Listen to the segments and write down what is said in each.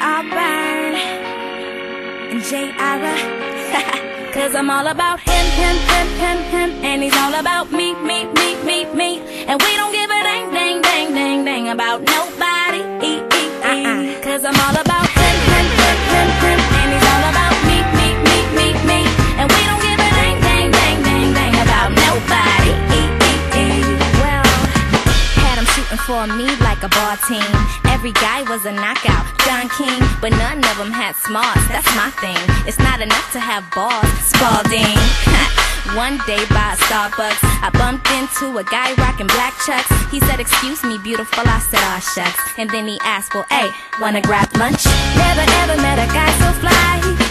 Auburn and J. Ira. Cause I'm all about him, him, him, him, him. And he's all about me, me, me, me, me. And we don't give a dang, dang, dang, dang, dang about nobody. e, Uh-uh. Cause I'm all about him, him, him, him, him. And he's all about me, me, me, me, me. And we don't give a dang, dang, dang, dang, dang about nobody. Well, had him shooting for me like a ball team. Every guy was a knockout, Don King, but none of them had smarts. That's my thing. It's not enough to have balls, Spalding. One day by Starbucks, I bumped into a guy rocking black chucks. He said, Excuse me, beautiful. I said, Aw, shucks. And then he asked, Well, hey, wanna grab lunch? Never ever met a guy so fly.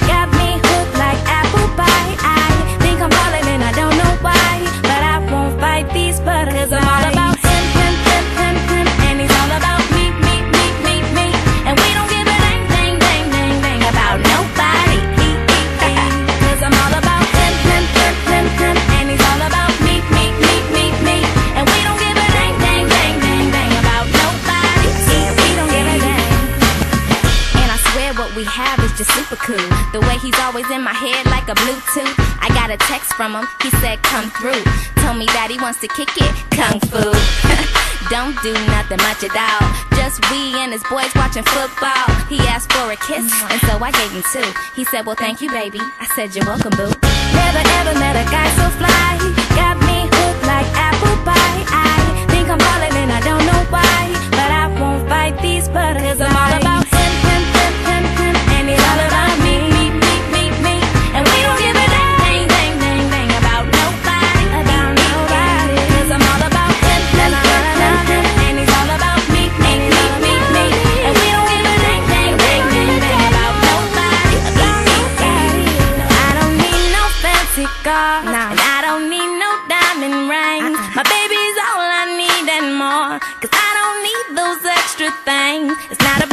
Just super cool. The way he's always in my head like a Bluetooth. I got a text from him, he said come through. Told me that he wants to kick it, kung fu. Don't do nothing much at all. Just we and his boys watching football. He asked for a kiss, and so I gave him two. He said, Well, thank you, baby. I said, You're welcome, boo. Never ever met a guy so fly. My baby's all I need and more. Cause I don't need those extra things. It's not